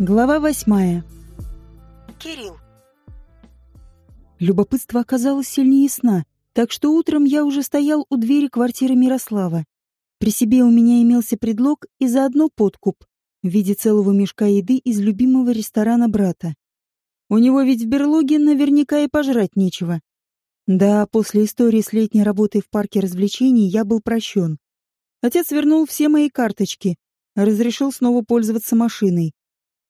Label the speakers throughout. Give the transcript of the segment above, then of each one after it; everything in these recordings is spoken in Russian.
Speaker 1: Глава восьмая.
Speaker 2: Кирилл.
Speaker 1: Любопытство оказалось сильнее сна, так что утром я уже стоял у двери квартиры Мирослава. При себе у меня имелся предлог и заодно подкуп в виде целого мешка еды из любимого ресторана брата. У него ведь в берлоге наверняка и пожрать нечего. Да, после истории с летней работой в парке развлечений я был прощен. Отец вернул все мои карточки, разрешил снова пользоваться машиной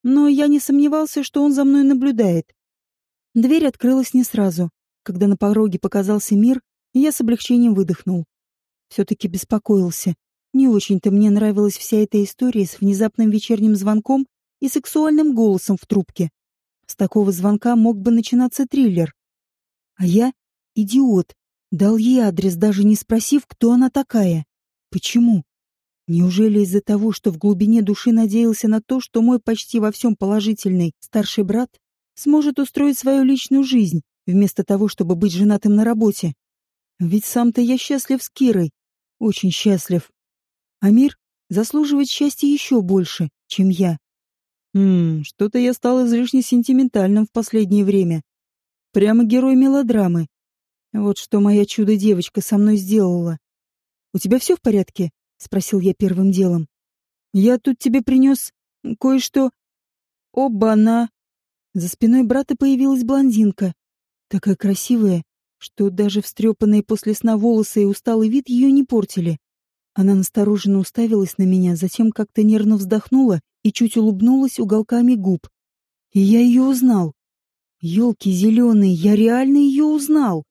Speaker 1: но я не сомневался, что он за мной наблюдает. Дверь открылась не сразу. Когда на пороге показался мир, я с облегчением выдохнул. Все-таки беспокоился. Не очень-то мне нравилась вся эта история с внезапным вечерним звонком и сексуальным голосом в трубке. С такого звонка мог бы начинаться триллер. А я — идиот. Дал ей адрес, даже не спросив, кто она такая. Почему? Неужели из-за того, что в глубине души надеялся на то, что мой почти во всем положительный старший брат сможет устроить свою личную жизнь, вместо того, чтобы быть женатым на работе? Ведь сам-то я счастлив с Кирой. Очень счастлив. А мир заслуживает счастья еще больше, чем я. Хм, что-то я стал излишне сентиментальным в последнее время. Прямо герой мелодрамы. Вот что моя чудо-девочка со мной сделала. У тебя все в порядке? — спросил я первым делом. «Я тут тебе принес кое-что...» «Оба-на!» За спиной брата появилась блондинка. Такая красивая, что даже встрепанные после сна волосы и усталый вид ее не портили. Она настороженно уставилась на меня, затем как-то нервно вздохнула и чуть улыбнулась уголками губ. И я ее узнал. Елки зеленые, я реально ее узнал.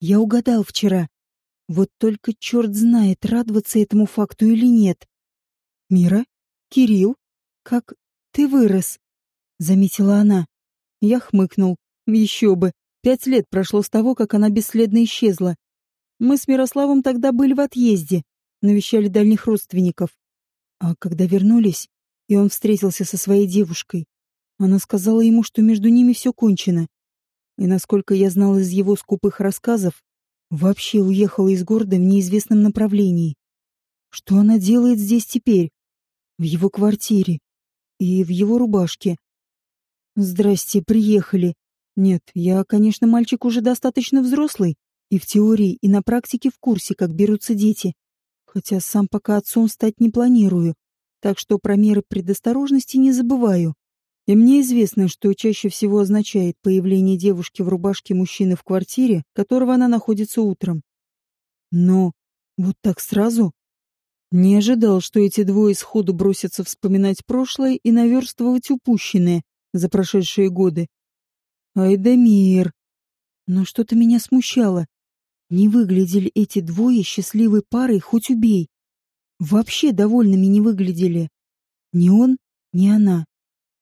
Speaker 1: Я угадал вчера. Вот только черт знает, радоваться этому факту или нет. «Мира? Кирилл? Как ты вырос?» — заметила она. Я хмыкнул. Еще бы. Пять лет прошло с того, как она бесследно исчезла. Мы с Мирославом тогда были в отъезде, навещали дальних родственников. А когда вернулись, и он встретился со своей девушкой, она сказала ему, что между ними все кончено. И насколько я знал из его скупых рассказов, Вообще уехала из города в неизвестном направлении. Что она делает здесь теперь? В его квартире. И в его рубашке. Здрасте, приехали. Нет, я, конечно, мальчик уже достаточно взрослый. И в теории, и на практике в курсе, как берутся дети. Хотя сам пока отцом стать не планирую. Так что про меры предосторожности не забываю. И мне известно, что чаще всего означает появление девушки в рубашке мужчины в квартире, которого она находится утром. Но вот так сразу? Не ожидал, что эти двое сходу бросятся вспоминать прошлое и наверстывать упущенное за прошедшие годы. Айдамир. Но что-то меня смущало. Не выглядели эти двое счастливой парой, хоть убей. Вообще довольными не выглядели. Ни он, ни она.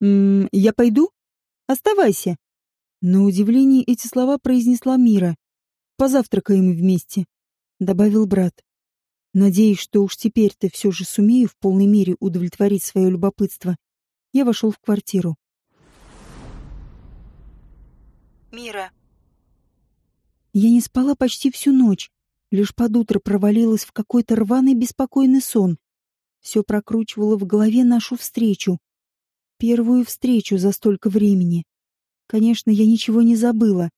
Speaker 1: «М -м, «Я пойду? Оставайся». На удивление эти слова произнесла Мира. «Позавтракаем вместе», — добавил брат. Надеясь, что уж теперь-то все же сумею в полной мере удовлетворить свое любопытство, я вошел в квартиру.
Speaker 2: Мира.
Speaker 1: Я не спала почти всю ночь, лишь под утро провалилась в какой-то рваный беспокойный сон. Все прокручивало в голове нашу встречу, Первую встречу за столько времени. Конечно, я ничего не забыла.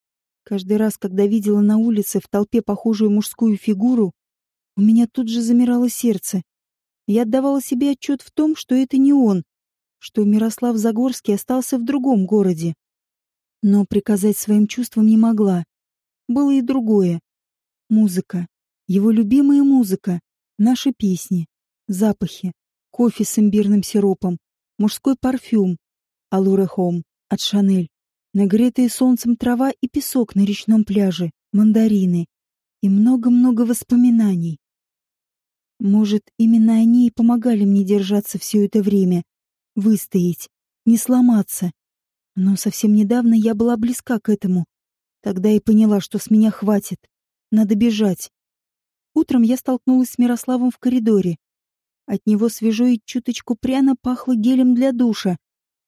Speaker 1: Каждый раз, когда видела на улице в толпе похожую мужскую фигуру, у меня тут же замирало сердце. Я отдавала себе отчет в том, что это не он, что Мирослав Загорский остался в другом городе. Но приказать своим чувствам не могла. Было и другое. Музыка. Его любимая музыка. Наши песни. Запахи. Кофе с имбирным сиропом мужской парфюм Алуре Хом от Шанель, нагретые солнцем трава и песок на речном пляже, мандарины и много-много воспоминаний. Может, именно они и помогали мне держаться все это время, выстоять, не сломаться. Но совсем недавно я была близка к этому. Тогда и поняла, что с меня хватит. Надо бежать. Утром я столкнулась с Мирославом в коридоре. От него свежо и чуточку пряно пахло гелем для душа.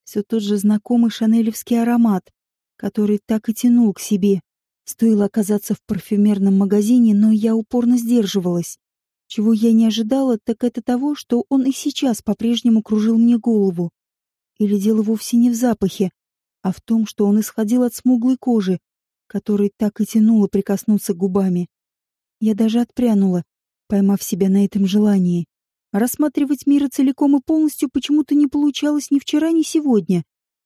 Speaker 1: Все тот же знакомый шанелевский аромат, который так и тянул к себе. Стоило оказаться в парфюмерном магазине, но я упорно сдерживалась. Чего я не ожидала, так это того, что он и сейчас по-прежнему кружил мне голову. Или дело вовсе не в запахе, а в том, что он исходил от смуглой кожи, которой так и тянуло прикоснуться губами. Я даже отпрянула, поймав себя на этом желании. Рассматривать мира целиком и полностью почему-то не получалось ни вчера, ни сегодня.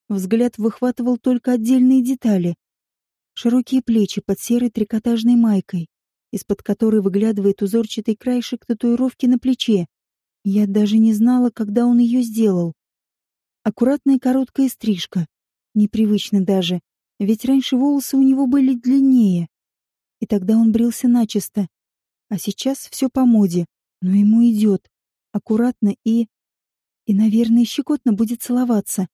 Speaker 1: Взгляд выхватывал только отдельные детали. Широкие плечи под серой трикотажной майкой, из-под которой выглядывает узорчатый краешек татуировки на плече. Я даже не знала, когда он ее сделал. Аккуратная короткая стрижка. Непривычно даже, ведь раньше волосы у него были длиннее. И тогда он брился начисто. А сейчас все по моде, но ему идет. Аккуратно и... И, наверное, щекотно будет целоваться.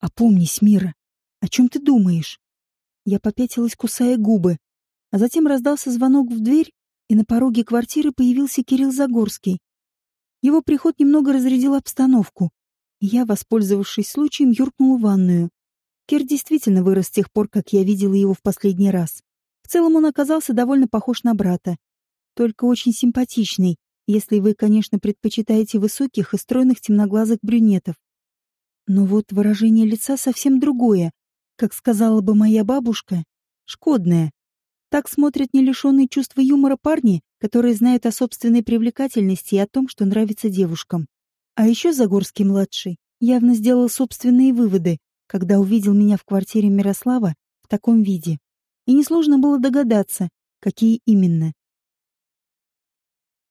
Speaker 1: Опомнись, Мира. О чем ты думаешь? Я попятилась, кусая губы. А затем раздался звонок в дверь, и на пороге квартиры появился Кирилл Загорский. Его приход немного разрядил обстановку. Я, воспользовавшись случаем, юркнула в ванную. Кир действительно вырос с тех пор, как я видела его в последний раз. В целом он оказался довольно похож на брата. Только очень симпатичный, если вы, конечно, предпочитаете высоких и стройных темноглазых брюнетов. Но вот выражение лица совсем другое, как сказала бы моя бабушка, шкодное. Так смотрят не лишенные чувства юмора парни, которые знают о собственной привлекательности и о том, что нравится девушкам. А еще Загорский-младший явно сделал собственные выводы, когда увидел меня в квартире Мирослава в таком виде. И несложно было догадаться, какие именно.